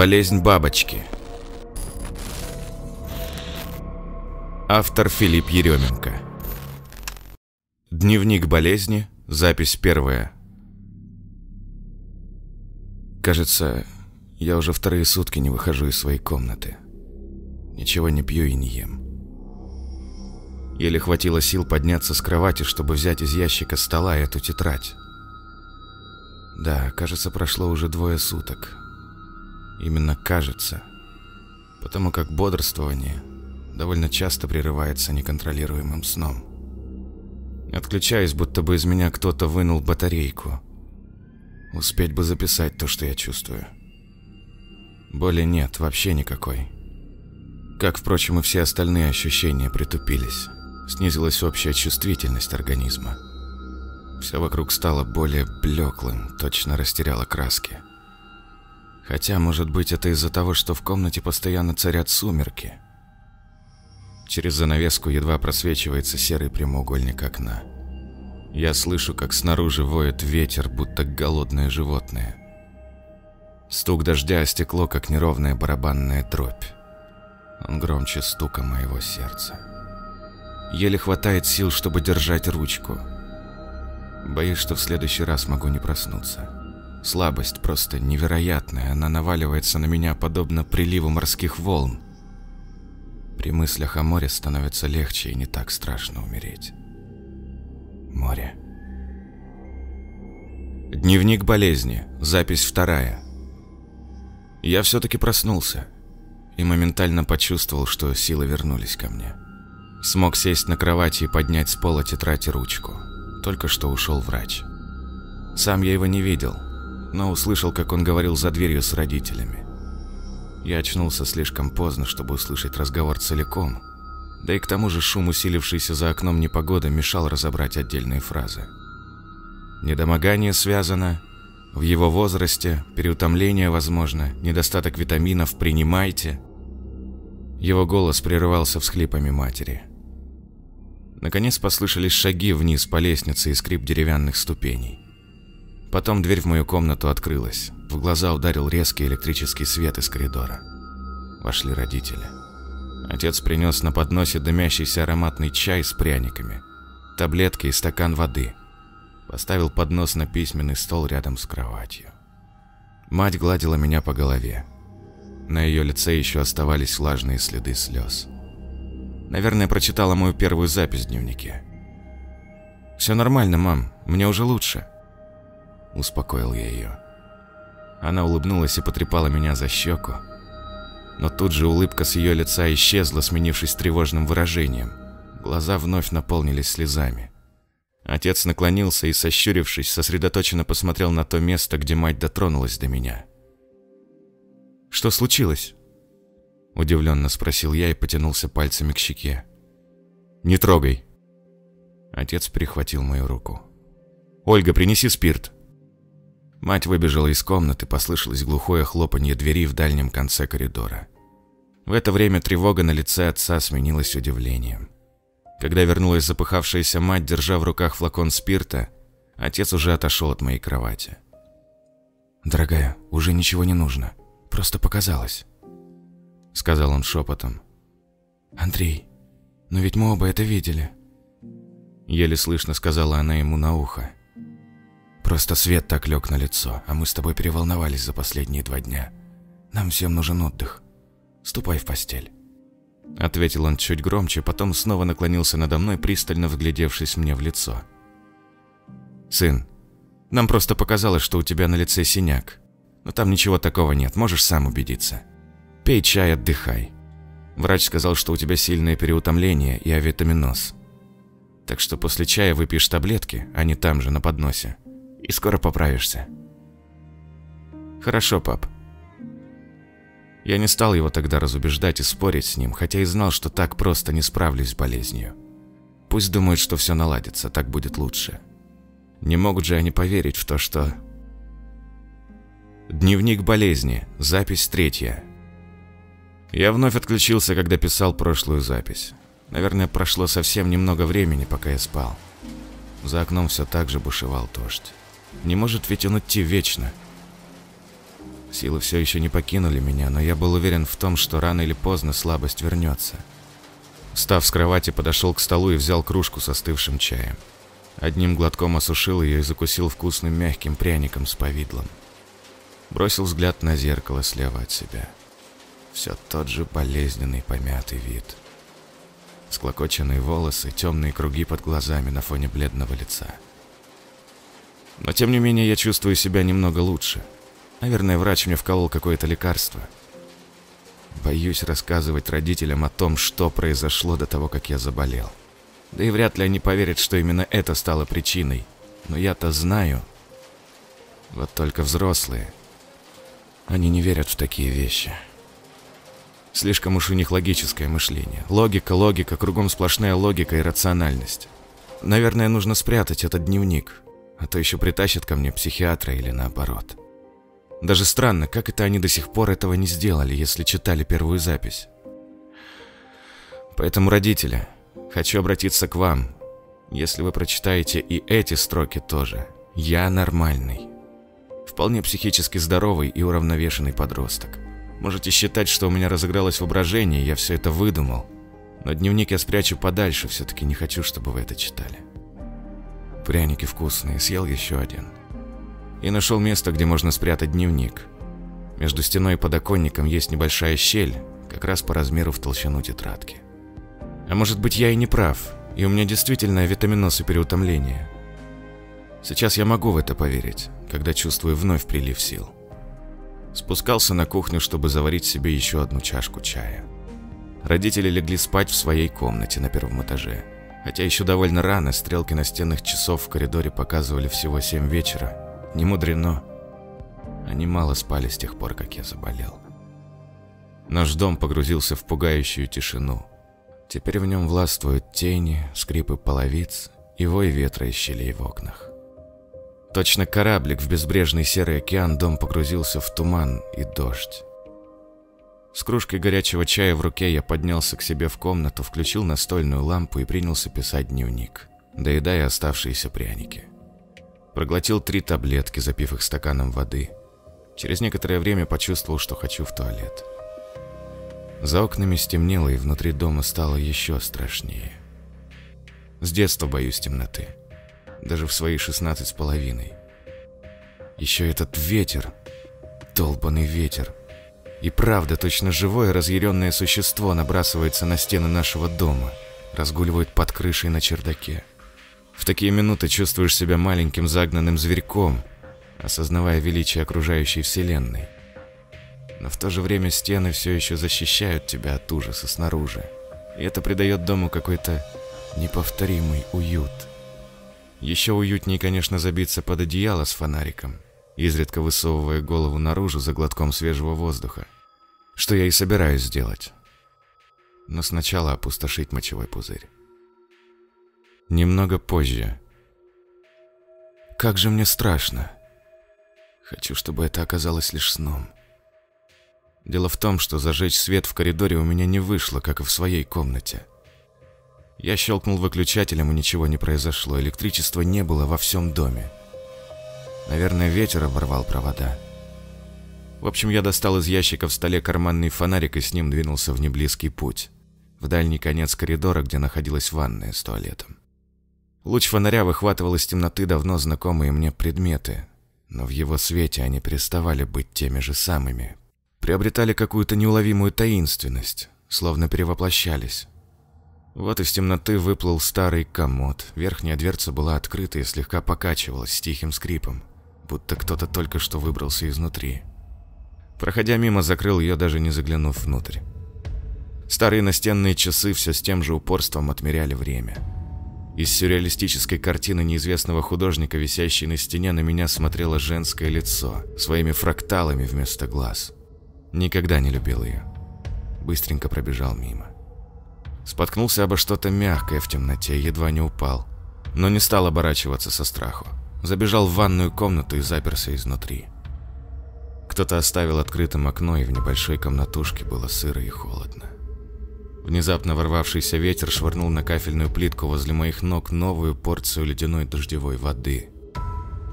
Болезнь бабочки. Автор Филипп Еременко. Дневник болезни, запись первая. Кажется, я уже вторые сутки не выхожу из своей комнаты. Ничего не пью и не ем. Еле хватило сил подняться с кровати, чтобы взять из ящика стола эту тетрадь. Да, кажется, прошло уже двое суток. Именно кажется. Потому как бодрствование довольно часто прерывается неконтролируемым сном. Отключаюсь, будто бы из меня кто-то вынул батарейку. Успеть бы записать то, что я чувствую. Боли нет, вообще никакой. Как, впрочем, и все остальные ощущения притупились. Снизилась общая чувствительность организма. Все вокруг стало более блеклым, точно растеряло краски. Хотя, может быть, это из-за того, что в комнате постоянно царят сумерки. Через занавеску едва просвечивается серый прямоугольник окна. Я слышу, как снаружи воет ветер, будто голодное животное. Стук дождя о стекло, как неровная барабанная дробь. Он громче стука моего сердца. Еле хватает сил, чтобы держать ручку. Боюсь, что в следующий раз могу не проснуться. Слабость просто невероятная, она наваливается на меня подобно приливу морских волн. При мыслях о море становится легче и не так страшно умереть. Море. Дневник болезни. Запись вторая. Я все-таки проснулся и моментально почувствовал, что силы вернулись ко мне. Смог сесть на кровати и поднять с пола тетрадь и ручку. Только что ушел врач. Сам я его не видел, но услышал, как он говорил за дверью с родителями. Я очнулся слишком поздно, чтобы услышать разговор целиком, да и к тому же шум, усилившийся за окном непогоды, мешал разобрать отдельные фразы. Недомогание связано, в его возрасте, переутомление возможно, недостаток витаминов принимайте. Его голос прерывался всхлипами матери. Наконец послышались шаги вниз по лестнице и скрип деревянных ступеней. Потом дверь в мою комнату открылась. В глаза ударил резкий электрический свет из коридора. Вошли родители. Отец принес на подносе дымящийся ароматный чай с пряниками, таблетки и стакан воды. Поставил поднос на письменный стол рядом с кроватью. Мать гладила меня по голове. На ее лице еще оставались влажные следы слез. Наверное, прочитала мою первую запись в дневнике. «Все нормально, мам, мне уже лучше», – успокоил я ее. Она улыбнулась и потрепала меня за щеку. Но тут же улыбка с ее лица исчезла, сменившись тревожным выражением. Глаза вновь наполнились слезами. Отец наклонился и, сощурившись, сосредоточенно посмотрел на то место, где мать дотронулась до меня. «Что случилось?» Удивленно спросил я и потянулся пальцами к щеке. «Не трогай!» Отец перехватил мою руку. «Ольга, принеси спирт!» Мать выбежала из комнаты, послышалось глухое хлопанье двери в дальнем конце коридора. В это время тревога на лице отца сменилась удивлением. Когда вернулась запыхавшаяся мать, держа в руках флакон спирта, отец уже отошел от моей кровати. «Дорогая, уже ничего не нужно. Просто показалось», — сказал он шепотом. «Андрей, но ведь мы оба это видели», — еле слышно сказала она ему на ухо. Просто свет так лег на лицо, а мы с тобой переволновались за последние два дня. Нам всем нужен отдых. Ступай в постель. Ответил он чуть громче, потом снова наклонился надо мной, пристально вглядевшись мне в лицо. «Сын, нам просто показалось, что у тебя на лице синяк. Но там ничего такого нет, можешь сам убедиться. Пей чай, отдыхай. Врач сказал, что у тебя сильное переутомление и авитаминоз. Так что после чая выпьешь таблетки, а не там же, на подносе и скоро поправишься. Хорошо, пап. Я не стал его тогда разубеждать и спорить с ним, хотя и знал, что так просто не справлюсь с болезнью. Пусть думают, что все наладится, так будет лучше. Не могут же они поверить в то, что... Дневник болезни, запись третья. Я вновь отключился, когда писал прошлую запись. Наверное, прошло совсем немного времени, пока я спал. За окном все так же бушевал дождь. Не может ведь он идти вечно. Силы все еще не покинули меня, но я был уверен в том, что рано или поздно слабость вернется. Встав с кровати, подошел к столу и взял кружку с остывшим чаем. Одним глотком осушил ее и закусил вкусным мягким пряником с повидлом. Бросил взгляд на зеркало слева от себя. Все тот же болезненный помятый вид. Склокоченные волосы, темные круги под глазами на фоне бледного лица. Но тем не менее я чувствую себя немного лучше. Наверное, врач мне вколол какое-то лекарство. Боюсь рассказывать родителям о том, что произошло до того, как я заболел. Да и вряд ли они поверят, что именно это стало причиной. Но я-то знаю. Вот только взрослые. Они не верят в такие вещи. Слишком уж у них логическое мышление. Логика, логика, кругом сплошная логика и рациональность. Наверное, нужно спрятать этот дневник, а то еще притащат ко мне психиатра или наоборот. Даже странно, как это они до сих пор этого не сделали, если читали первую запись. Поэтому, родители, хочу обратиться к вам. Если вы прочитаете и эти строки тоже, я нормальный. Вполне психически здоровый и уравновешенный подросток. Можете считать, что у меня разыгралось воображение, я все это выдумал. Но дневник я спрячу подальше, все-таки не хочу, чтобы вы это читали. Пряники вкусные, съел еще один. И нашел место, где можно спрятать дневник. Между стеной и подоконником есть небольшая щель, как раз по размеру в толщину тетрадки. А может быть я и не прав, и у меня действительно витаминоз и переутомление. Сейчас я могу в это поверить, когда чувствую вновь прилив сил. Спускался на кухню, чтобы заварить себе еще одну чашку чая. Родители легли спать в своей комнате на первом этаже. Хотя еще довольно рано, стрелки настенных часов в коридоре показывали всего 7 вечера. Не мудрено. Они мало спали с тех пор, как я заболел. Наш дом погрузился в пугающую тишину. Теперь в нем властвуют тени, скрипы половиц и вой ветра из щелей в окнах. Точно кораблик в безбрежный серый океан дом погрузился в туман и дождь. С кружкой горячего чая в руке я поднялся к себе в комнату, включил настольную лампу и принялся писать дневник, доедая оставшиеся пряники. Проглотил три таблетки, запив их стаканом воды. Через некоторое время почувствовал, что хочу в туалет. За окнами стемнело, и внутри дома стало еще страшнее. С детства боюсь темноты даже в свои шестнадцать с половиной. Еще этот ветер, долбанный ветер. И правда, точно живое разъяренное существо набрасывается на стены нашего дома, разгуливает под крышей на чердаке. В такие минуты чувствуешь себя маленьким загнанным зверьком, осознавая величие окружающей вселенной. Но в то же время стены все еще защищают тебя от ужаса снаружи. И это придает дому какой-то неповторимый уют. Еще уютнее, конечно, забиться под одеяло с фонариком, изредка высовывая голову наружу за глотком свежего воздуха. Что я и собираюсь сделать. Но сначала опустошить мочевой пузырь. Немного позже. Как же мне страшно. Хочу, чтобы это оказалось лишь сном. Дело в том, что зажечь свет в коридоре у меня не вышло, как и в своей комнате. Я щелкнул выключателем, и ничего не произошло. Электричества не было во всем доме. Наверное, ветер оборвал провода. В общем, я достал из ящика в столе карманный фонарик и с ним двинулся в неблизкий путь. В дальний конец коридора, где находилась ванная с туалетом. Луч фонаря выхватывал из темноты давно знакомые мне предметы, но в его свете они переставали быть теми же самыми. Приобретали какую-то неуловимую таинственность, словно перевоплощались. Вот из темноты выплыл старый комод. Верхняя дверца была открыта и слегка покачивалась с тихим скрипом, будто кто-то только что выбрался изнутри. Проходя мимо, закрыл ее, даже не заглянув внутрь. Старые настенные часы все с тем же упорством отмеряли время. Из сюрреалистической картины неизвестного художника, висящей на стене, на меня смотрело женское лицо, своими фракталами вместо глаз. Никогда не любил ее. Быстренько пробежал мимо. Споткнулся обо что-то мягкое в темноте, едва не упал. Но не стал оборачиваться со страху. Забежал в ванную комнату и заперся изнутри. Кто-то оставил открытым окно, и в небольшой комнатушке было сыро и холодно. Внезапно ворвавшийся ветер швырнул на кафельную плитку возле моих ног новую порцию ледяной дождевой воды.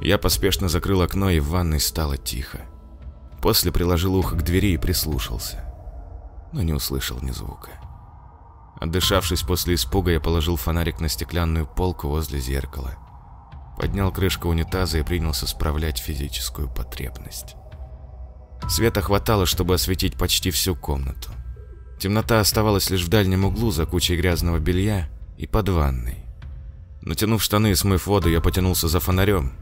Я поспешно закрыл окно, и в ванной стало тихо. После приложил ухо к двери и прислушался, но не услышал ни звука. Отдышавшись после испуга, я положил фонарик на стеклянную полку возле зеркала, поднял крышку унитаза и принялся справлять физическую потребность. Света хватало, чтобы осветить почти всю комнату. Темнота оставалась лишь в дальнем углу за кучей грязного белья и под ванной. Натянув штаны и смыв воду, я потянулся за фонарем,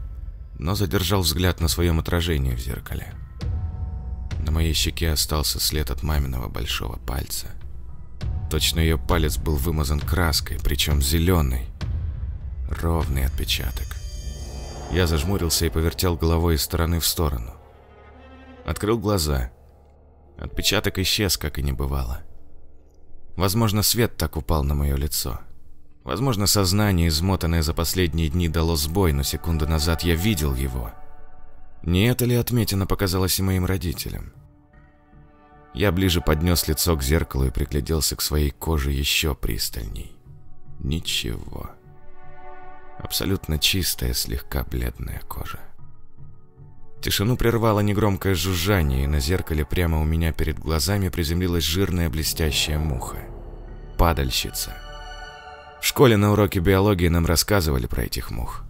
но задержал взгляд на своем отражении в зеркале. На моей щеке остался след от маминого большого пальца. Точно ее палец был вымазан краской, причем зеленой. Ровный отпечаток. Я зажмурился и повертел головой из стороны в сторону. Открыл глаза. Отпечаток исчез, как и не бывало. Возможно, свет так упал на мое лицо. Возможно, сознание, измотанное за последние дни, дало сбой, но секунду назад я видел его. Не это ли отметина показалась и моим родителям? Я ближе поднес лицо к зеркалу и пригляделся к своей коже еще пристальней. Ничего. Абсолютно чистая, слегка бледная кожа. Тишину прервало негромкое жужжание, и на зеркале прямо у меня перед глазами приземлилась жирная блестящая муха. Падальщица. В школе на уроке биологии нам рассказывали про этих мух.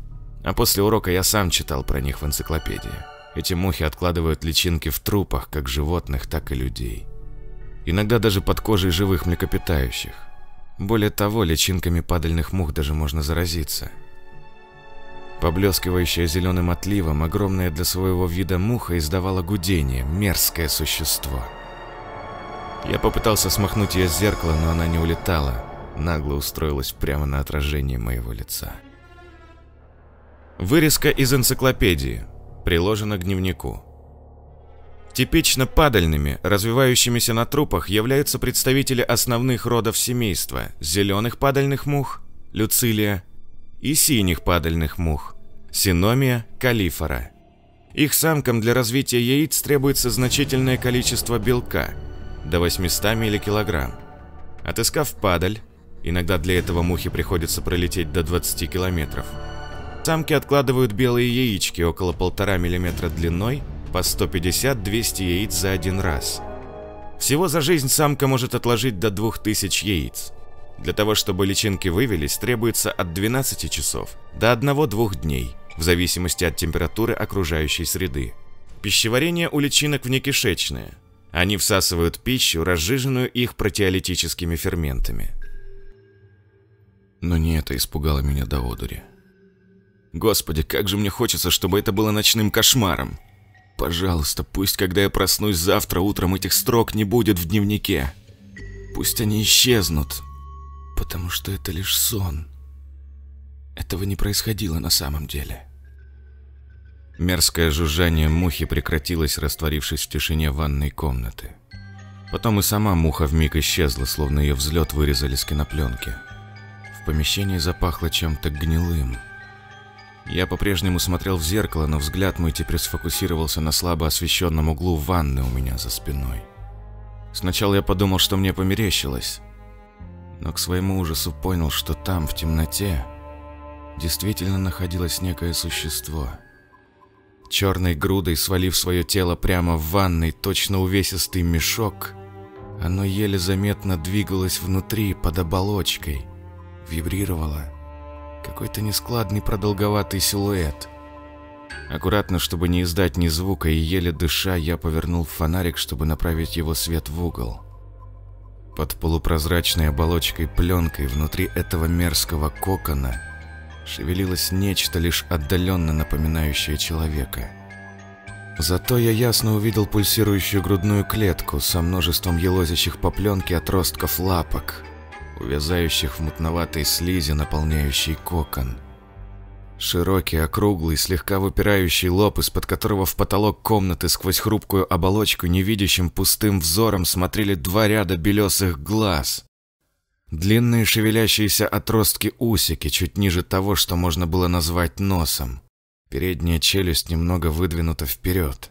А после урока я сам читал про них в энциклопедии. Эти мухи откладывают личинки в трупах, как животных, так и людей. Иногда даже под кожей живых млекопитающих. Более того, личинками падальных мух даже можно заразиться. Поблескивающая зеленым отливом, огромная для своего вида муха издавала гудение, мерзкое существо. Я попытался смахнуть ее с зеркала, но она не улетала, нагло устроилась прямо на отражение моего лица. Вырезка из энциклопедии приложено к дневнику. Типично падальными, развивающимися на трупах, являются представители основных родов семейства – зеленых падальных мух, люцилия, и синих падальных мух – синомия, калифора. Их самкам для развития яиц требуется значительное количество белка – до 800 милликилограмм. Отыскав падаль, иногда для этого мухе приходится пролететь до 20 километров – Самки откладывают белые яички около полтора миллиметра длиной, по 150-200 яиц за один раз. Всего за жизнь самка может отложить до 2000 яиц. Для того, чтобы личинки вывелись, требуется от 12 часов до 1-2 дней, в зависимости от температуры окружающей среды. Пищеварение у личинок внекишечное. Они всасывают пищу, разжиженную их протеолитическими ферментами. Но не это испугало меня до одури. Господи, как же мне хочется, чтобы это было ночным кошмаром. Пожалуйста, пусть, когда я проснусь завтра утром, этих строк не будет в дневнике. Пусть они исчезнут, потому что это лишь сон. Этого не происходило на самом деле. Мерзкое жужжание мухи прекратилось, растворившись в тишине ванной комнаты. Потом и сама муха вмиг исчезла, словно ее взлет вырезали с кинопленки. В помещении запахло чем-то гнилым. Я по-прежнему смотрел в зеркало, но взгляд мой теперь сфокусировался на слабо освещенном углу ванны у меня за спиной. Сначала я подумал, что мне померещилось, но к своему ужасу понял, что там, в темноте, действительно находилось некое существо. Черной грудой, свалив свое тело прямо в ванной, точно увесистый мешок, оно еле заметно двигалось внутри, под оболочкой, вибрировало какой-то нескладный продолговатый силуэт. Аккуратно, чтобы не издать ни звука и еле дыша, я повернул фонарик, чтобы направить его свет в угол. Под полупрозрачной оболочкой пленкой внутри этого мерзкого кокона шевелилось нечто лишь отдаленно напоминающее человека. Зато я ясно увидел пульсирующую грудную клетку со множеством елозящих по пленке отростков лапок – увязающих в мутноватой слизи, наполняющей кокон. Широкий, округлый, слегка выпирающий лоб, из-под которого в потолок комнаты сквозь хрупкую оболочку невидящим пустым взором смотрели два ряда белесых глаз. Длинные шевелящиеся отростки усики, чуть ниже того, что можно было назвать носом. Передняя челюсть немного выдвинута вперед.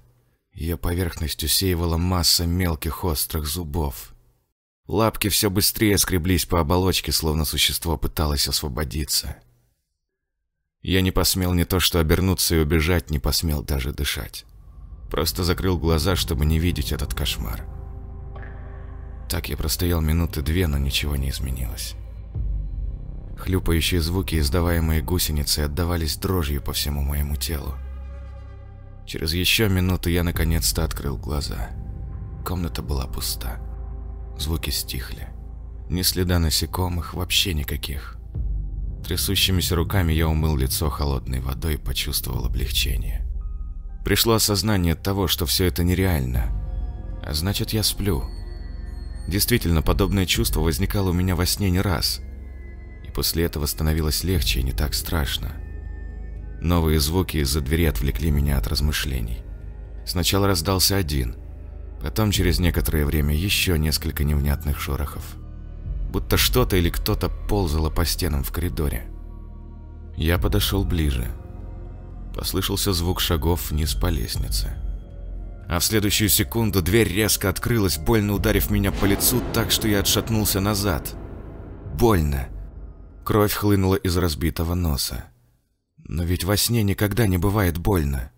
Ее поверхность усеивала масса мелких острых зубов. Лапки все быстрее скреблись по оболочке, словно существо пыталось освободиться. Я не посмел не то что обернуться и убежать, не посмел даже дышать. просто закрыл глаза, чтобы не видеть этот кошмар. Так я простоял минуты две, но ничего не изменилось. Хлюпающие звуки, издаваемые гусеницей, отдавались дрожью по всему моему телу. Через еще минуту я наконец-то открыл глаза. Комната была пуста. Звуки стихли. Ни следа насекомых, вообще никаких. Трясущимися руками я умыл лицо холодной водой и почувствовал облегчение. Пришло осознание того, что все это нереально. А значит, я сплю. Действительно, подобное чувство возникало у меня во сне не раз. И после этого становилось легче и не так страшно. Новые звуки из-за двери отвлекли меня от размышлений. Сначала раздался один, потом через некоторое время еще несколько невнятных шорохов. Будто что-то или кто-то ползало по стенам в коридоре. Я подошел ближе. Послышался звук шагов вниз по лестнице. А в следующую секунду дверь резко открылась, больно ударив меня по лицу так, что я отшатнулся назад. Больно. Кровь хлынула из разбитого носа. Но ведь во сне никогда не бывает больно.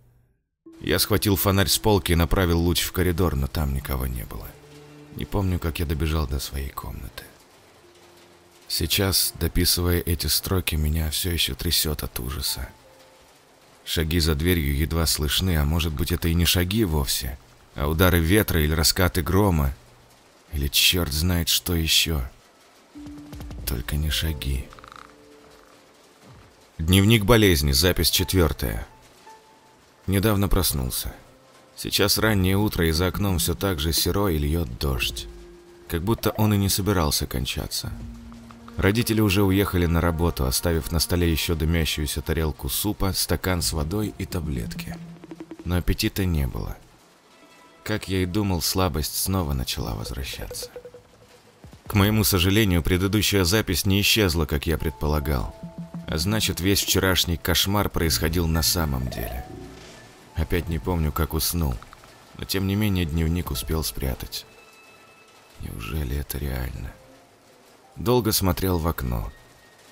Я схватил фонарь с полки и направил луч в коридор, но там никого не было. Не помню, как я добежал до своей комнаты. Сейчас, дописывая эти строки, меня все еще трясет от ужаса. Шаги за дверью едва слышны, а может быть это и не шаги вовсе, а удары ветра или раскаты грома, или черт знает что еще. Только не шаги. Дневник болезни, запись четвертая. Недавно проснулся. Сейчас раннее утро, и за окном все так же серо и льет дождь. Как будто он и не собирался кончаться. Родители уже уехали на работу, оставив на столе еще дымящуюся тарелку супа, стакан с водой и таблетки. Но аппетита не было. Как я и думал, слабость снова начала возвращаться. К моему сожалению, предыдущая запись не исчезла, как я предполагал. А значит, весь вчерашний кошмар происходил на самом деле. Опять не помню, как уснул, но тем не менее дневник успел спрятать. Неужели это реально? Долго смотрел в окно.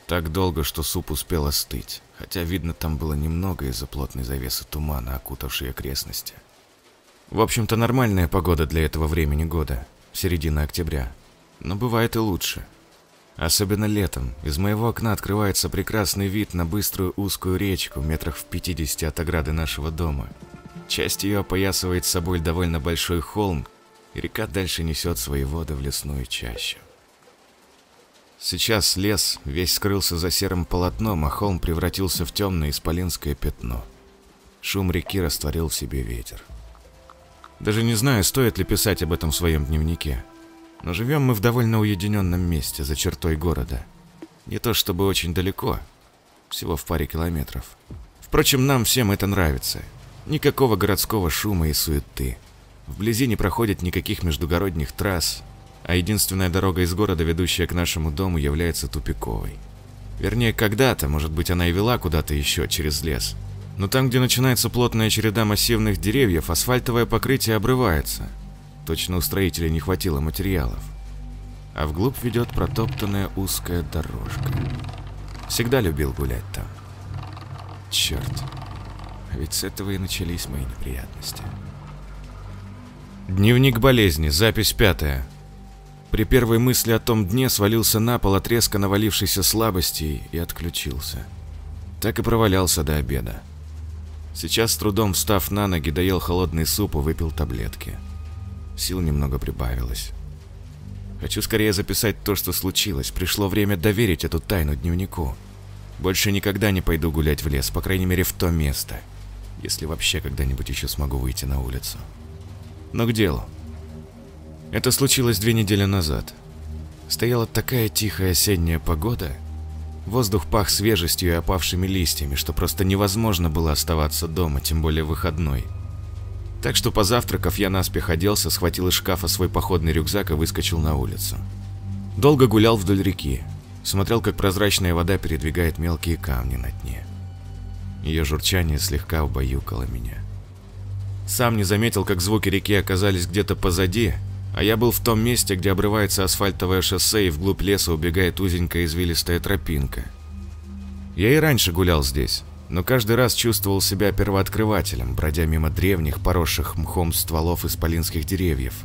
Так долго, что суп успел остыть, хотя видно там было немного из-за плотной завесы тумана, окутавшей окрестности. В общем-то, нормальная погода для этого времени года, середина октября. Но бывает и лучше. Особенно летом. Из моего окна открывается прекрасный вид на быструю узкую речку метрах в 50 от ограды нашего дома. Часть ее опоясывает собой довольно большой холм, и река дальше несет свои воды в лесную чащу. Сейчас лес весь скрылся за серым полотном, а холм превратился в темное исполинское пятно. Шум реки растворил в себе ветер. Даже не знаю, стоит ли писать об этом в своем дневнике. Но живем мы в довольно уединенном месте, за чертой города. Не то чтобы очень далеко, всего в паре километров. Впрочем, нам всем это нравится. Никакого городского шума и суеты. Вблизи не проходит никаких междугородних трасс, а единственная дорога из города, ведущая к нашему дому, является тупиковой. Вернее, когда-то, может быть, она и вела куда-то еще, через лес. Но там, где начинается плотная череда массивных деревьев, асфальтовое покрытие обрывается. Точно у строителей не хватило материалов. А вглубь ведет протоптанная узкая дорожка. Всегда любил гулять там. Черт. А ведь с этого и начались мои неприятности. Дневник болезни, запись пятая. При первой мысли о том дне свалился на пол от резко навалившейся слабости и отключился. Так и провалялся до обеда. Сейчас, с трудом встав на ноги, доел холодный суп и выпил таблетки. Сил немного прибавилось. Хочу скорее записать то, что случилось. Пришло время доверить эту тайну дневнику. Больше никогда не пойду гулять в лес, по крайней мере в то место. Если вообще когда-нибудь еще смогу выйти на улицу. Но к делу. Это случилось две недели назад. Стояла такая тихая осенняя погода. Воздух пах свежестью и опавшими листьями, что просто невозможно было оставаться дома, тем более выходной. Так что позавтракав, я наспех оделся, схватил из шкафа свой походный рюкзак и выскочил на улицу. Долго гулял вдоль реки, смотрел, как прозрачная вода передвигает мелкие камни на дне. Ее журчание слегка убаюкало меня. Сам не заметил, как звуки реки оказались где-то позади, а я был в том месте, где обрывается асфальтовое шоссе и вглубь леса убегает узенькая извилистая тропинка. Я и раньше гулял здесь, но каждый раз чувствовал себя первооткрывателем, бродя мимо древних, поросших мхом стволов исполинских деревьев,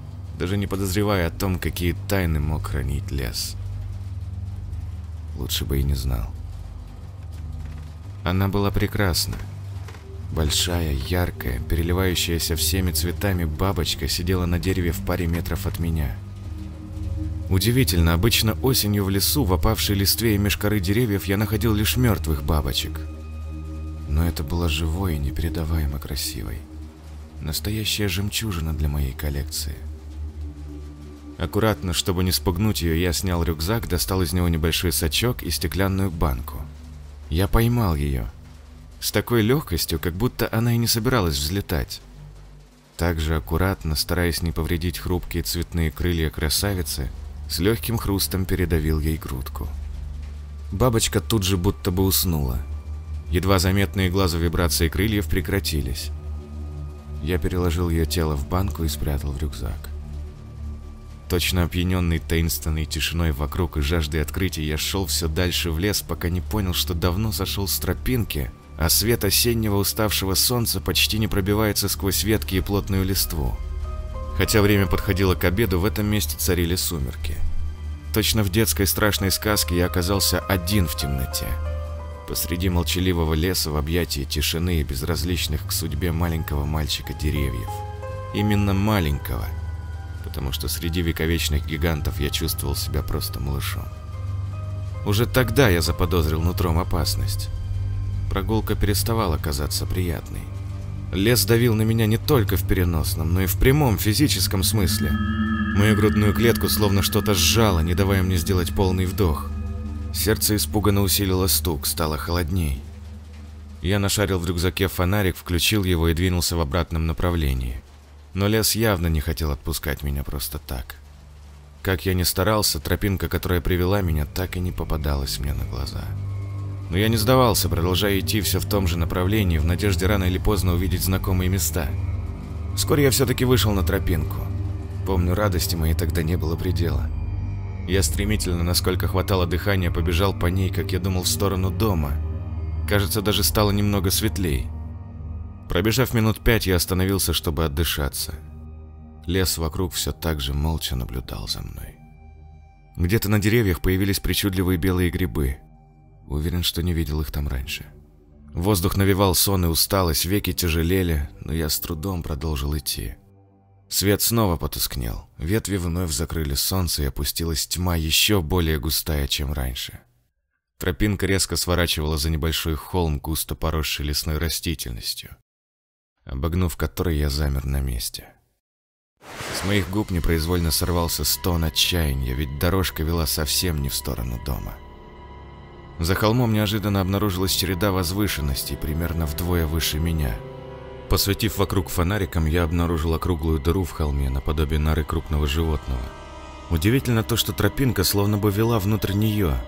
даже не подозревая о том, какие тайны мог хранить лес. Лучше бы и не знал. Она была прекрасна. Большая, яркая, переливающаяся всеми цветами бабочка сидела на дереве в паре метров от меня. Удивительно, обычно осенью в лесу, в опавшей листве и меж коры деревьев, я находил лишь мертвых бабочек. Но это было живой и непередаваемо красивой. Настоящая жемчужина для моей коллекции. Аккуратно, чтобы не спугнуть ее, я снял рюкзак, достал из него небольшой сачок и стеклянную банку. Я поймал ее. С такой легкостью, как будто она и не собиралась взлетать. Также аккуратно, стараясь не повредить хрупкие цветные крылья красавицы, с легким хрустом передавил ей грудку. Бабочка тут же будто бы уснула. Едва заметные глазу вибрации крыльев прекратились. Я переложил ее тело в банку и спрятал в рюкзак. Точно опьяненный таинственной тишиной вокруг и жаждой открытия, я шел все дальше в лес, пока не понял, что давно сошел с тропинки, а свет осеннего уставшего солнца почти не пробивается сквозь ветки и плотную листву. Хотя время подходило к обеду, в этом месте царили сумерки. Точно в детской страшной сказке я оказался один в темноте. Посреди молчаливого леса в объятии тишины и безразличных к судьбе маленького мальчика деревьев. Именно маленького – потому что среди вековечных гигантов я чувствовал себя просто малышом. Уже тогда я заподозрил нутром опасность. Прогулка переставала казаться приятной. Лес давил на меня не только в переносном, но и в прямом физическом смысле. Мою грудную клетку словно что-то сжало, не давая мне сделать полный вдох. Сердце испуганно усилило стук, стало холодней. Я нашарил в рюкзаке фонарик, включил его и двинулся в обратном направлении. Но лес явно не хотел отпускать меня просто так. Как я ни старался, тропинка, которая привела меня, так и не попадалась мне на глаза. Но я не сдавался, продолжая идти все в том же направлении, в надежде рано или поздно увидеть знакомые места. Вскоре я все-таки вышел на тропинку. Помню, радости моей тогда не было предела. Я стремительно, насколько хватало дыхания, побежал по ней, как я думал, в сторону дома. Кажется, даже стало немного светлее. Пробежав минут пять, я остановился, чтобы отдышаться. Лес вокруг все так же молча наблюдал за мной. Где-то на деревьях появились причудливые белые грибы. Уверен, что не видел их там раньше. Воздух навевал сон и усталость, веки тяжелели, но я с трудом продолжил идти. Свет снова потускнел, ветви вновь закрыли солнце и опустилась тьма еще более густая, чем раньше. Тропинка резко сворачивала за небольшой холм, густо поросший лесной растительностью обогнув который я замер на месте. С моих губ непроизвольно сорвался стон отчаяния, ведь дорожка вела совсем не в сторону дома. За холмом неожиданно обнаружилась череда возвышенностей, примерно вдвое выше меня. Посветив вокруг фонариком, я обнаружил округлую дыру в холме, наподобие норы крупного животного. Удивительно то, что тропинка словно бы вела внутрь нее.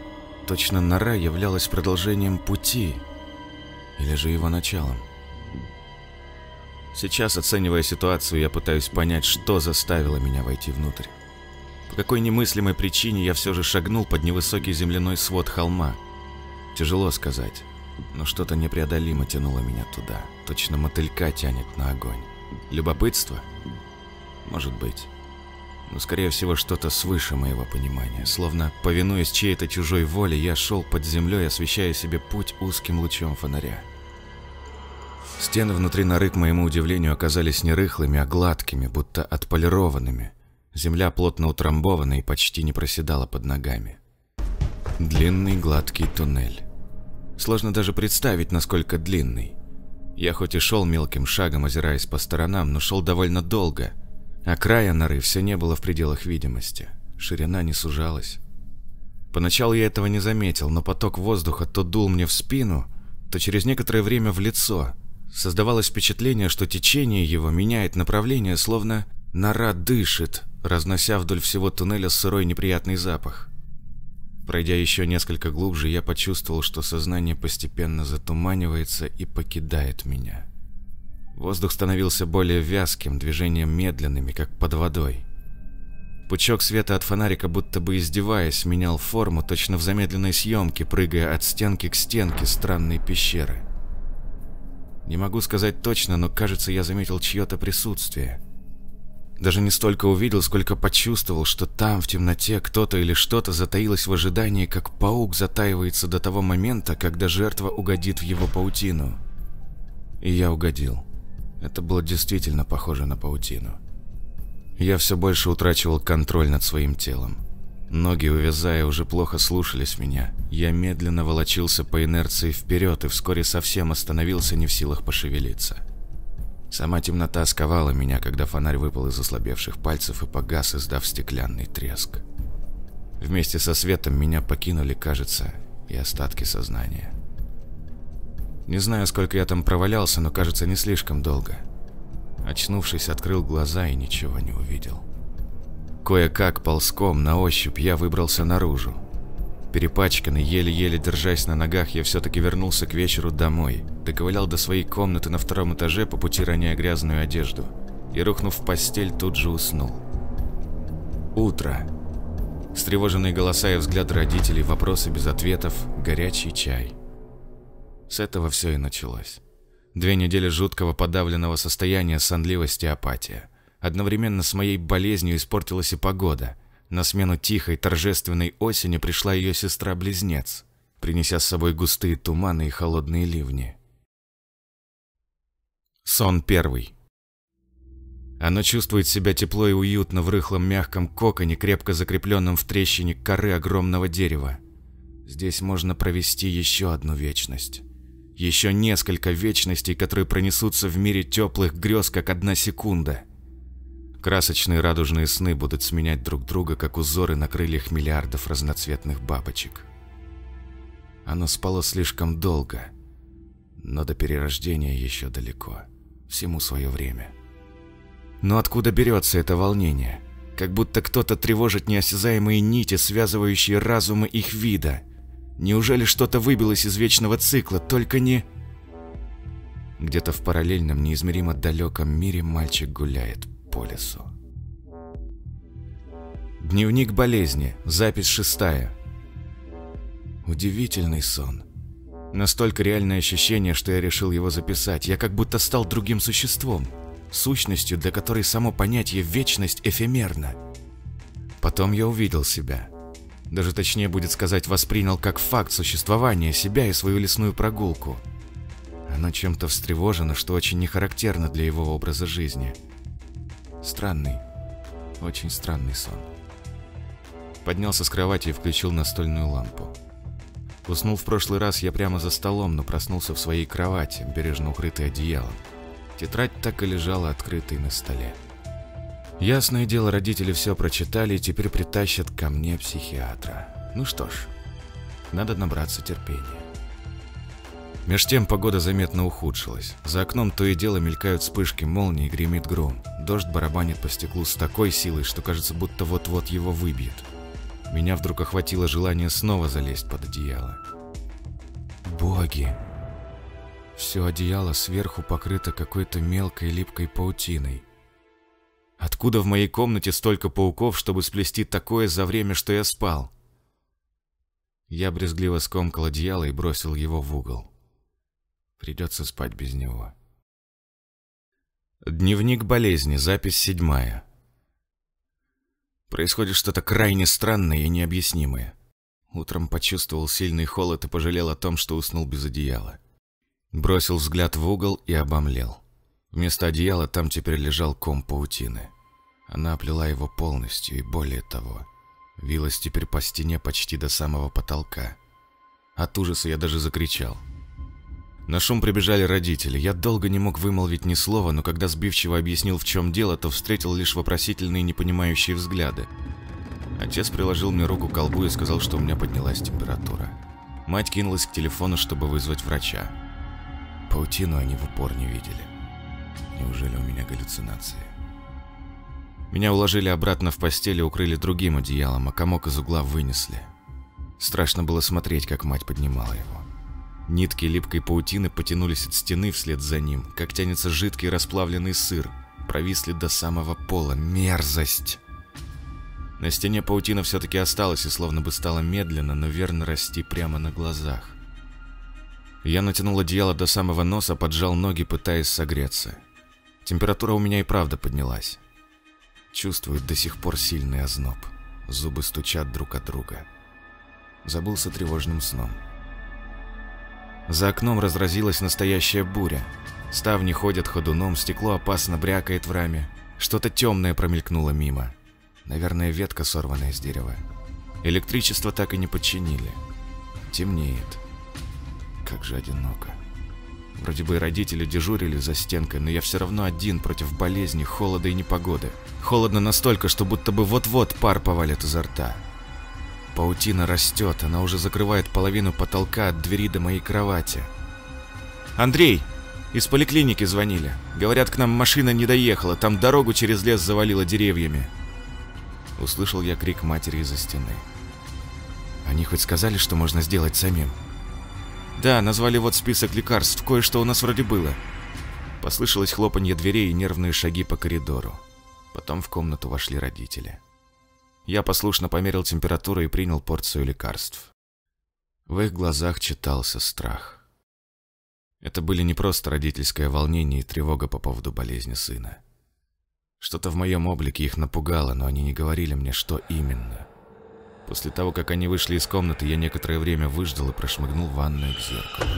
Точно нора являлась продолжением пути, или же его началом. Сейчас, оценивая ситуацию, я пытаюсь понять, что заставило меня войти внутрь. По какой немыслимой причине я все же шагнул под невысокий земляной свод холма. Тяжело сказать, но что-то непреодолимо тянуло меня туда. Точно мотылька тянет на огонь. Любопытство? Может быть. Но, скорее всего, что-то свыше моего понимания. Словно, повинуясь чьей-то чужой воле, я шел под землей, освещая себе путь узким лучом фонаря. Стены внутри норы, к моему удивлению, оказались не рыхлыми, а гладкими, будто отполированными. Земля плотно утрамбована и почти не проседала под ногами. Длинный гладкий туннель. Сложно даже представить, насколько длинный. Я хоть и шел мелким шагом, озираясь по сторонам, но шел довольно долго, а края норы все не было в пределах видимости. Ширина не сужалась. Поначалу я этого не заметил, но поток воздуха то дул мне в спину, то через некоторое время в лицо – Создавалось впечатление, что течение его меняет направление, словно нора дышит, разнося вдоль всего туннеля сырой неприятный запах. Пройдя еще несколько глубже, я почувствовал, что сознание постепенно затуманивается и покидает меня. Воздух становился более вязким, движением медленными, как под водой. Пучок света от фонарика, будто бы издеваясь, менял форму точно в замедленной съемке, прыгая от стенки к стенке странной пещеры. Не могу сказать точно, но кажется, я заметил чье-то присутствие. Даже не столько увидел, сколько почувствовал, что там, в темноте, кто-то или что-то затаилось в ожидании, как паук затаивается до того момента, когда жертва угодит в его паутину. И я угодил. Это было действительно похоже на паутину. Я все больше утрачивал контроль над своим телом. Ноги, увязая, уже плохо слушались меня. Я медленно волочился по инерции вперед и вскоре совсем остановился не в силах пошевелиться. Сама темнота сковала меня, когда фонарь выпал из ослабевших пальцев и погас, издав стеклянный треск. Вместе со светом меня покинули, кажется, и остатки сознания. Не знаю, сколько я там провалялся, но, кажется, не слишком долго. Очнувшись, открыл глаза и ничего не увидел. Кое-как ползком на ощупь я выбрался наружу. Перепачканный, еле-еле держась на ногах, я все-таки вернулся к вечеру домой, доковылял до своей комнаты на втором этаже, по пути роняя грязную одежду, и, рухнув в постель, тут же уснул. Утро. Встревоженные голоса и взгляды родителей, вопросы без ответов, горячий чай. С этого все и началось. Две недели жуткого подавленного состояния, сонливости и апатия. Одновременно с моей болезнью испортилась и погода. На смену тихой, торжественной осени пришла ее сестра-близнец, принеся с собой густые туманы и холодные ливни. Сон первый. Оно чувствует себя тепло и уютно в рыхлом мягком коконе, крепко закрепленном в трещине коры огромного дерева. Здесь можно провести еще одну вечность. Еще несколько вечностей, которые пронесутся в мире теплых грез, как одна секунда – Красочные радужные сны будут сменять друг друга, как узоры на крыльях миллиардов разноцветных бабочек. Оно спало слишком долго, но до перерождения еще далеко. Всему свое время. Но откуда берется это волнение? Как будто кто-то тревожит неосязаемые нити, связывающие разумы их вида. Неужели что-то выбилось из вечного цикла, только не... Где-то в параллельном, неизмеримо далеком мире мальчик гуляет по лесу. Дневник болезни, запись шестая. Удивительный сон. Настолько реальное ощущение, что я решил его записать. Я как будто стал другим существом, сущностью, для которой само понятие «вечность» эфемерно. Потом я увидел себя. Даже точнее будет сказать, воспринял как факт существования себя и свою лесную прогулку. Оно чем-то встревожено, что очень не характерно для его образа жизни – Странный, очень странный сон. Поднялся с кровати и включил настольную лампу. Уснул в прошлый раз я прямо за столом, но проснулся в своей кровати, бережно укрытой одеялом. Тетрадь так и лежала открытой на столе. Ясное дело, родители все прочитали и теперь притащат ко мне психиатра. Ну что ж, надо набраться терпения. Меж тем погода заметно ухудшилась. За окном то и дело мелькают вспышки молнии и гремит гром. Дождь барабанит по стеклу с такой силой, что кажется, будто вот-вот его выбьет. Меня вдруг охватило желание снова залезть под одеяло. Боги! Все одеяло сверху покрыто какой-то мелкой липкой паутиной. Откуда в моей комнате столько пауков, чтобы сплести такое за время, что я спал? Я брезгливо скомкал одеяло и бросил его в угол. Придется спать без него. Дневник болезни, запись седьмая. Происходит что-то крайне странное и необъяснимое. Утром почувствовал сильный холод и пожалел о том, что уснул без одеяла. Бросил взгляд в угол и обомлел. Вместо одеяла там теперь лежал ком паутины. Она оплела его полностью и, более того, вилась теперь по стене почти до самого потолка. От ужаса я даже закричал – на шум прибежали родители. Я долго не мог вымолвить ни слова, но когда сбивчиво объяснил, в чем дело, то встретил лишь вопросительные непонимающие взгляды. Отец приложил мне руку к колбу и сказал, что у меня поднялась температура. Мать кинулась к телефону, чтобы вызвать врача. Паутину они в упор не видели. Неужели у меня галлюцинации? Меня уложили обратно в постель и укрыли другим одеялом, а комок из угла вынесли. Страшно было смотреть, как мать поднимала его. Нитки липкой паутины потянулись от стены вслед за ним, как тянется жидкий расплавленный сыр. Провисли до самого пола. Мерзость! На стене паутина все-таки осталась и словно бы стала медленно, но верно расти прямо на глазах. Я натянул одеяло до самого носа, поджал ноги, пытаясь согреться. Температура у меня и правда поднялась. Чувствую до сих пор сильный озноб. Зубы стучат друг от друга. Забылся тревожным сном. За окном разразилась настоящая буря. Ставни ходят ходуном, стекло опасно брякает в раме. Что-то темное промелькнуло мимо. Наверное, ветка, сорванная с дерева. Электричество так и не подчинили. Темнеет. Как же одиноко. Вроде бы родители дежурили за стенкой, но я все равно один против болезни, холода и непогоды. Холодно настолько, что будто бы вот-вот пар повалит изо рта. Паутина растет, она уже закрывает половину потолка от двери до моей кровати. «Андрей!» Из поликлиники звонили. Говорят, к нам машина не доехала, там дорогу через лес завалило деревьями. Услышал я крик матери из-за стены. Они хоть сказали, что можно сделать самим? Да, назвали вот список лекарств, кое-что у нас вроде было. Послышалось хлопанье дверей и нервные шаги по коридору. Потом в комнату вошли родители. Я послушно померил температуру и принял порцию лекарств. В их глазах читался страх. Это были не просто родительское волнение и тревога по поводу болезни сына. Что-то в моем облике их напугало, но они не говорили мне, что именно. После того, как они вышли из комнаты, я некоторое время выждал и прошмыгнул в ванную к зеркалу.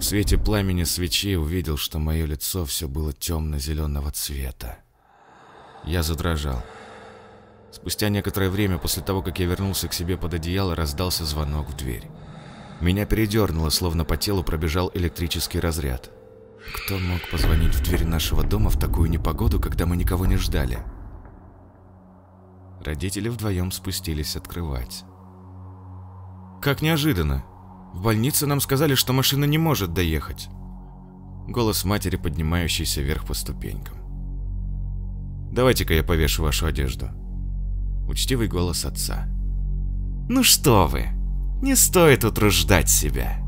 В свете пламени свечей увидел, что мое лицо все было темно-зеленого цвета. Я задрожал. Спустя некоторое время после того, как я вернулся к себе под одеяло, раздался звонок в дверь. Меня передернуло, словно по телу пробежал электрический разряд. Кто мог позвонить в дверь нашего дома в такую непогоду, когда мы никого не ждали? Родители вдвоем спустились открывать. Как неожиданно. В больнице нам сказали, что машина не может доехать. Голос матери, поднимающийся вверх по ступенькам. «Давайте-ка я повешу вашу одежду». Учтивый голос отца. «Ну что вы, не стоит утруждать себя.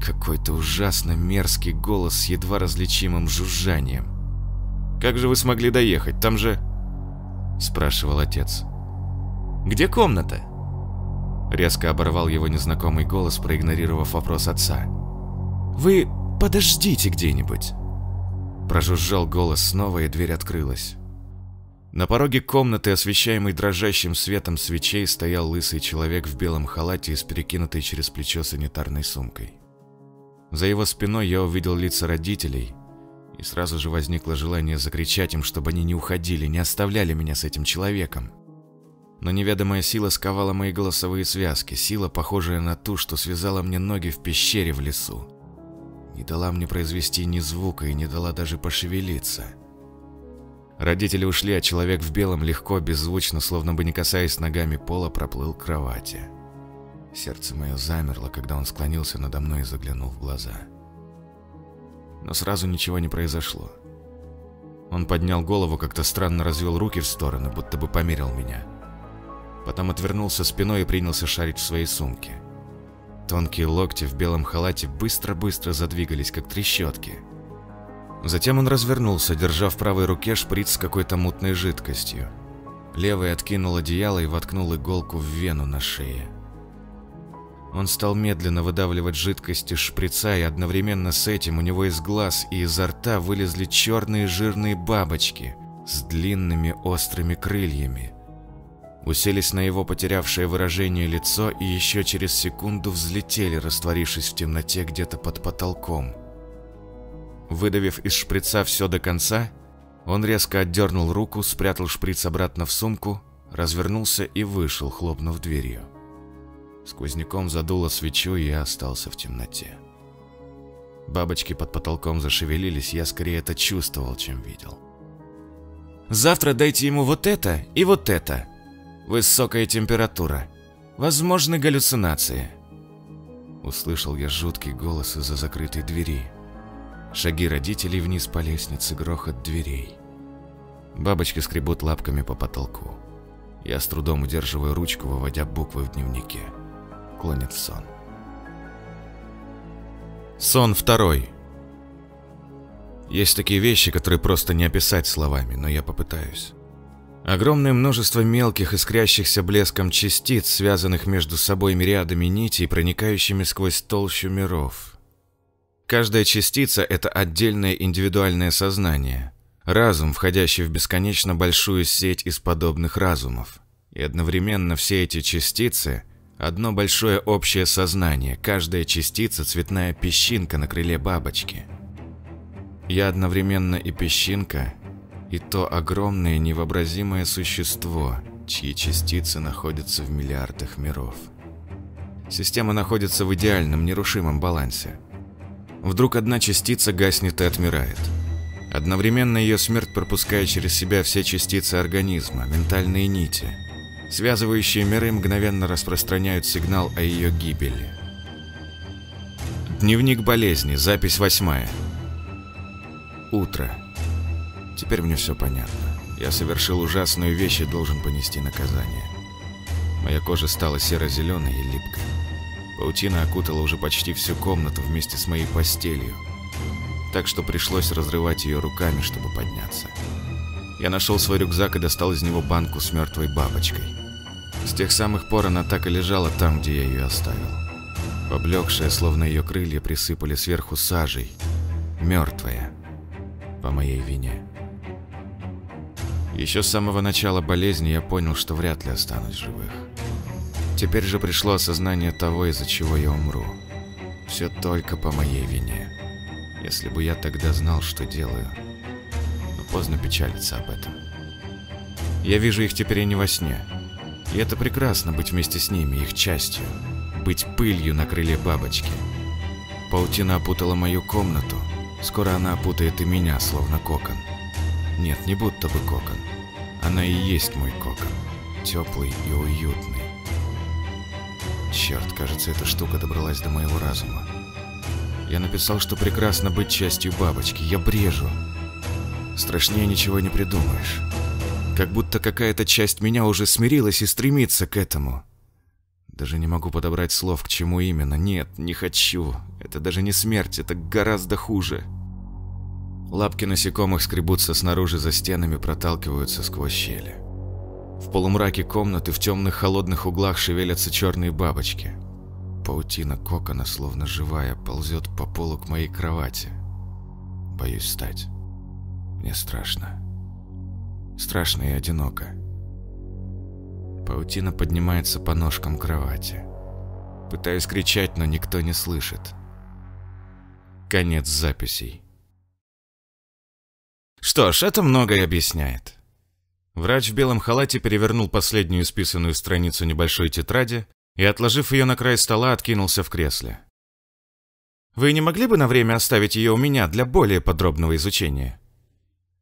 Какой-то ужасно мерзкий голос с едва различимым жужжанием. «Как же вы смогли доехать? Там же...» Спрашивал отец. «Где комната?» Резко оборвал его незнакомый голос, проигнорировав вопрос отца. «Вы подождите где-нибудь!» Прожужжал голос снова, и дверь открылась. На пороге комнаты, освещаемой дрожащим светом свечей, стоял лысый человек в белом халате и с перекинутой через плечо санитарной сумкой. За его спиной я увидел лица родителей, и сразу же возникло желание закричать им, чтобы они не уходили, не оставляли меня с этим человеком. Но неведомая сила сковала мои голосовые связки, сила, похожая на ту, что связала мне ноги в пещере в лесу. Не дала мне произвести ни звука и не дала даже пошевелиться – Родители ушли, а человек в белом легко, беззвучно, словно бы не касаясь ногами пола, проплыл к кровати. Сердце мое замерло, когда он склонился надо мной и заглянул в глаза. Но сразу ничего не произошло. Он поднял голову, как-то странно развел руки в стороны, будто бы померил меня. Потом отвернулся спиной и принялся шарить в своей сумке. Тонкие локти в белом халате быстро-быстро задвигались, как трещотки – Затем он развернулся, держа в правой руке шприц с какой-то мутной жидкостью. Левый откинул одеяло и воткнул иголку в вену на шее. Он стал медленно выдавливать жидкость из шприца, и одновременно с этим у него из глаз и изо рта вылезли черные жирные бабочки с длинными острыми крыльями. Уселись на его потерявшее выражение лицо и еще через секунду взлетели, растворившись в темноте где-то под потолком. Выдавив из шприца все до конца, он резко отдернул руку, спрятал шприц обратно в сумку, развернулся и вышел, хлопнув дверью. Сквозняком задуло свечу, и я остался в темноте. Бабочки под потолком зашевелились, я скорее это чувствовал, чем видел. «Завтра дайте ему вот это и вот это. Высокая температура. Возможны галлюцинации». Услышал я жуткий голос из-за закрытой двери. Шаги родителей вниз по лестнице, грохот дверей. Бабочки скребут лапками по потолку. Я с трудом удерживаю ручку, выводя буквы в дневнике. Клонит сон. Сон второй. Есть такие вещи, которые просто не описать словами, но я попытаюсь. Огромное множество мелких, искрящихся блеском частиц, связанных между собой мириадами нитей, проникающими сквозь толщу миров. Каждая частица – это отдельное индивидуальное сознание, разум, входящий в бесконечно большую сеть из подобных разумов. И одновременно все эти частицы – одно большое общее сознание, каждая частица – цветная песчинка на крыле бабочки. Я одновременно и песчинка – и то огромное невообразимое существо, чьи частицы находятся в миллиардах миров. Система находится в идеальном, нерушимом балансе. Вдруг одна частица гаснет и отмирает. Одновременно ее смерть пропускает через себя все частицы организма, ментальные нити. Связывающие миры мгновенно распространяют сигнал о ее гибели. Дневник болезни, запись восьмая. Утро. Теперь мне все понятно. Я совершил ужасную вещь и должен понести наказание. Моя кожа стала серо-зеленой и липкой. Паутина окутала уже почти всю комнату вместе с моей постелью, так что пришлось разрывать ее руками, чтобы подняться. Я нашел свой рюкзак и достал из него банку с мертвой бабочкой. С тех самых пор она так и лежала там, где я ее оставил. Поблекшая, словно ее крылья присыпали сверху сажей, мертвая, по моей вине. Еще с самого начала болезни я понял, что вряд ли останусь живых. Теперь же пришло осознание того, из-за чего я умру. Все только по моей вине. Если бы я тогда знал, что делаю. Но поздно печалиться об этом. Я вижу их теперь и не во сне. И это прекрасно быть вместе с ними, их частью. Быть пылью на крыле бабочки. Паутина опутала мою комнату. Скоро она опутает и меня, словно кокон. Нет, не будто бы кокон. Она и есть мой кокон. Теплый и уютный. Черт, кажется, эта штука добралась до моего разума. Я написал, что прекрасно быть частью бабочки. Я брежу. Страшнее ничего не придумаешь. Как будто какая-то часть меня уже смирилась и стремится к этому. Даже не могу подобрать слов, к чему именно. Нет, не хочу. Это даже не смерть, это гораздо хуже. Лапки насекомых скребутся снаружи за стенами, проталкиваются сквозь щели. В полумраке комнаты в темных холодных углах шевелятся черные бабочки. Паутина кокона, словно живая, ползет по полу к моей кровати. Боюсь встать. Мне страшно. Страшно и одиноко. Паутина поднимается по ножкам кровати. Пытаюсь кричать, но никто не слышит. Конец записей. Что ж, это многое объясняет. Врач в белом халате перевернул последнюю списанную страницу небольшой тетради и, отложив ее на край стола, откинулся в кресле. «Вы не могли бы на время оставить ее у меня для более подробного изучения?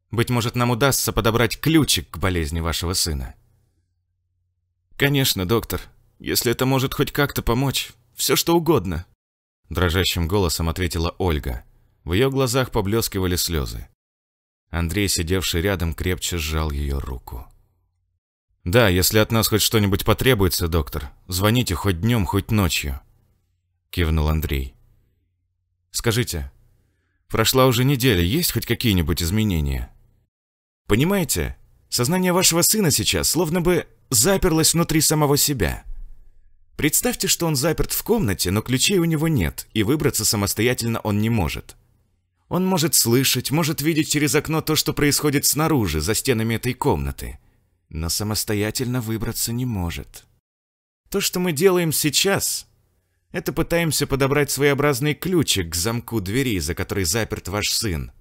Быть может, нам удастся подобрать ключик к болезни вашего сына?» «Конечно, доктор. Если это может хоть как-то помочь, все что угодно», дрожащим голосом ответила Ольга. В ее глазах поблескивали слезы. Андрей, сидевший рядом, крепче сжал ее руку. «Да, если от нас хоть что-нибудь потребуется, доктор, звоните хоть днем, хоть ночью», — кивнул Андрей. «Скажите, прошла уже неделя, есть хоть какие-нибудь изменения?» «Понимаете, сознание вашего сына сейчас словно бы заперлось внутри самого себя. Представьте, что он заперт в комнате, но ключей у него нет, и выбраться самостоятельно он не может. Он может слышать, может видеть через окно то, что происходит снаружи, за стенами этой комнаты, но самостоятельно выбраться не может. То, что мы делаем сейчас, это пытаемся подобрать своеобразный ключик к замку двери, за которой заперт ваш сын.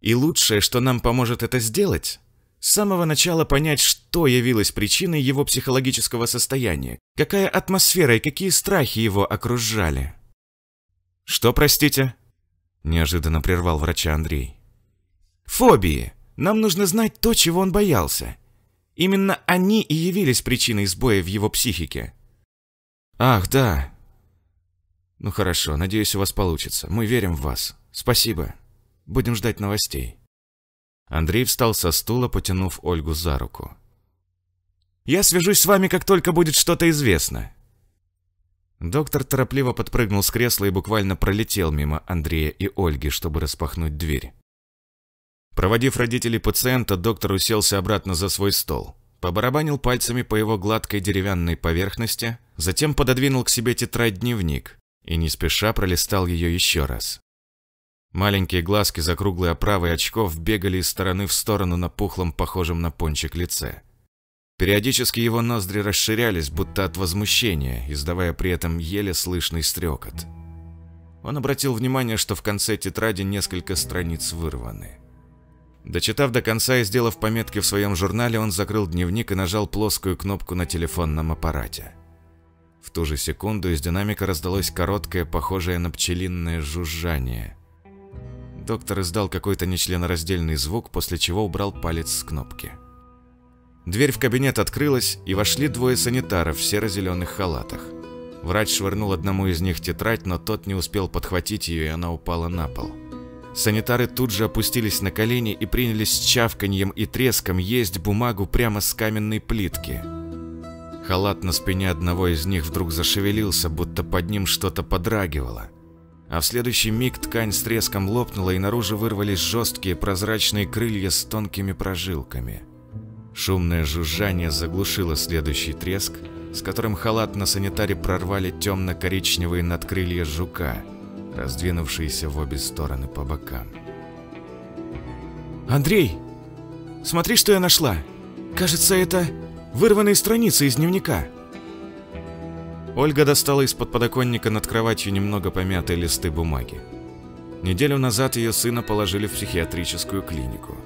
И лучшее, что нам поможет это сделать, с самого начала понять, что явилось причиной его психологического состояния, какая атмосфера и какие страхи его окружали. Что, простите? Неожиданно прервал врача Андрей. Фобии. Нам нужно знать то, чего он боялся. Именно они и явились причиной сбоя в его психике. Ах, да. Ну хорошо, надеюсь, у вас получится. Мы верим в вас. Спасибо. Будем ждать новостей. Андрей встал со стула, потянув Ольгу за руку. «Я свяжусь с вами, как только будет что-то известно. Доктор торопливо подпрыгнул с кресла и буквально пролетел мимо Андрея и Ольги, чтобы распахнуть дверь. Проводив родителей пациента, доктор уселся обратно за свой стол. Побарабанил пальцами по его гладкой деревянной поверхности, затем пододвинул к себе тетрадь-дневник и не спеша пролистал ее еще раз. Маленькие глазки за круглой оправой очков бегали из стороны в сторону на пухлом, похожем на пончик лице. Периодически его ноздри расширялись, будто от возмущения, издавая при этом еле слышный стрекот. Он обратил внимание, что в конце тетради несколько страниц вырваны. Дочитав до конца и сделав пометки в своем журнале, он закрыл дневник и нажал плоскую кнопку на телефонном аппарате. В ту же секунду из динамика раздалось короткое, похожее на пчелиное жужжание. Доктор издал какой-то нечленораздельный звук, после чего убрал палец с кнопки. Дверь в кабинет открылась, и вошли двое санитаров в серо-зеленых халатах. Врач швырнул одному из них тетрадь, но тот не успел подхватить ее, и она упала на пол. Санитары тут же опустились на колени и принялись с чавканьем и треском есть бумагу прямо с каменной плитки. Халат на спине одного из них вдруг зашевелился, будто под ним что-то подрагивало. А в следующий миг ткань с треском лопнула, и наружу вырвались жесткие прозрачные крылья с тонкими прожилками. Шумное жужжание заглушило следующий треск, с которым халат на санитаре прорвали темно-коричневые надкрылья жука – раздвинувшиеся в обе стороны по бокам. «Андрей, смотри, что я нашла! Кажется, это вырванные страницы из дневника!» Ольга достала из-под подоконника над кроватью немного помятые листы бумаги. Неделю назад ее сына положили в психиатрическую клинику.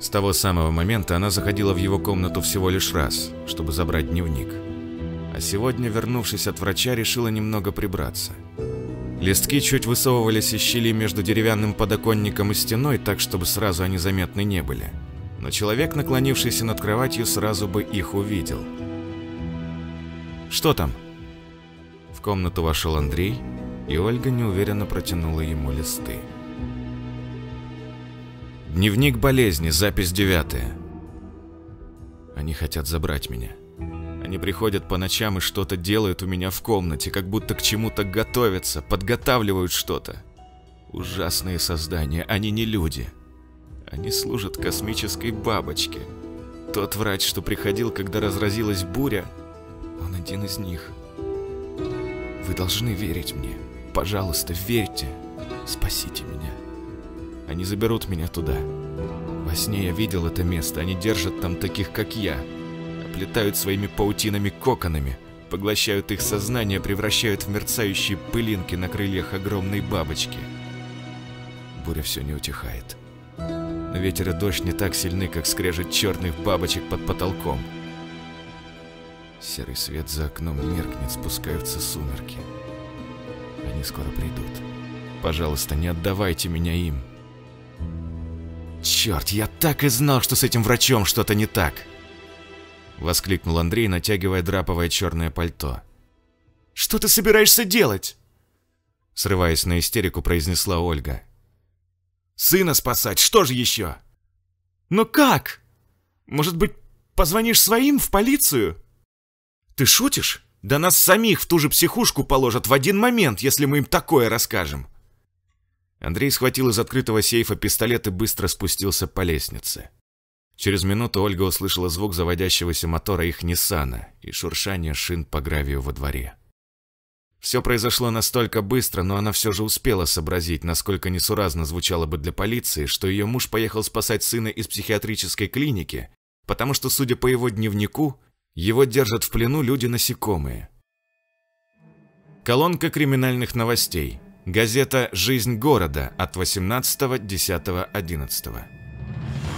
С того самого момента она заходила в его комнату всего лишь раз, чтобы забрать дневник. А сегодня, вернувшись от врача, решила немного прибраться – Листки чуть высовывались из щели между деревянным подоконником и стеной, так, чтобы сразу они заметны не были. Но человек, наклонившийся над кроватью, сразу бы их увидел. «Что там?» В комнату вошел Андрей, и Ольга неуверенно протянула ему листы. Дневник болезни, запись девятая. Они хотят забрать меня. Они приходят по ночам и что-то делают у меня в комнате, как будто к чему-то готовятся, подготавливают что-то. Ужасные создания, они не люди. Они служат космической бабочке. Тот врач, что приходил, когда разразилась буря, он один из них. Вы должны верить мне. Пожалуйста, верьте. Спасите меня. Они заберут меня туда. Во сне я видел это место. Они держат там таких, как я оплетают своими паутинами-коконами, поглощают их сознание, превращают в мерцающие пылинки на крыльях огромной бабочки. Буря все не утихает. Но ветер и дождь не так сильны, как скрежет черных бабочек под потолком. Серый свет за окном меркнет, спускаются сумерки. Они скоро придут. Пожалуйста, не отдавайте меня им. Черт, я так и знал, что с этим врачом что-то не так. — воскликнул Андрей, натягивая драповое черное пальто. «Что ты собираешься делать?» Срываясь на истерику, произнесла Ольга. «Сына спасать, что же еще?» «Но как? Может быть, позвонишь своим в полицию?» «Ты шутишь? Да нас самих в ту же психушку положат в один момент, если мы им такое расскажем!» Андрей схватил из открытого сейфа пистолет и быстро спустился по лестнице. Через минуту Ольга услышала звук заводящегося мотора их Ниссана и шуршание шин по гравию во дворе. Все произошло настолько быстро, но она все же успела сообразить, насколько несуразно звучало бы для полиции, что ее муж поехал спасать сына из психиатрической клиники, потому что, судя по его дневнику, его держат в плену люди-насекомые. Колонка криминальных новостей. Газета «Жизнь города» от 18.10.11.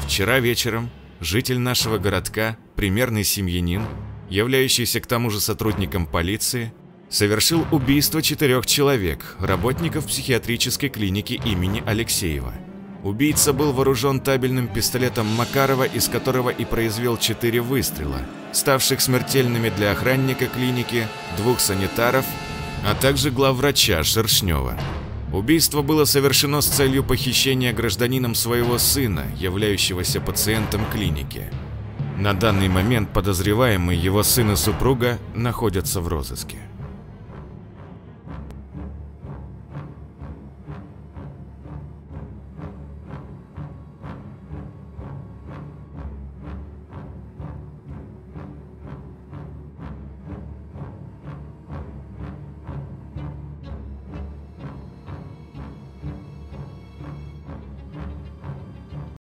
Вчера вечером житель нашего городка, примерный семьянин, являющийся к тому же сотрудником полиции, совершил убийство четырех человек, работников психиатрической клиники имени Алексеева. Убийца был вооружен табельным пистолетом Макарова, из которого и произвел четыре выстрела, ставших смертельными для охранника клиники, двух санитаров, а также главврача Шершнева. Убийство было совершено с целью похищения гражданином своего сына, являющегося пациентом клиники. На данный момент подозреваемый его сын и супруга находятся в розыске.